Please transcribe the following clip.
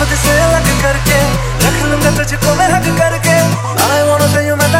खुद से अलग करके रख लूँगा तुझको मैं हक करके। आई वांट टू मैं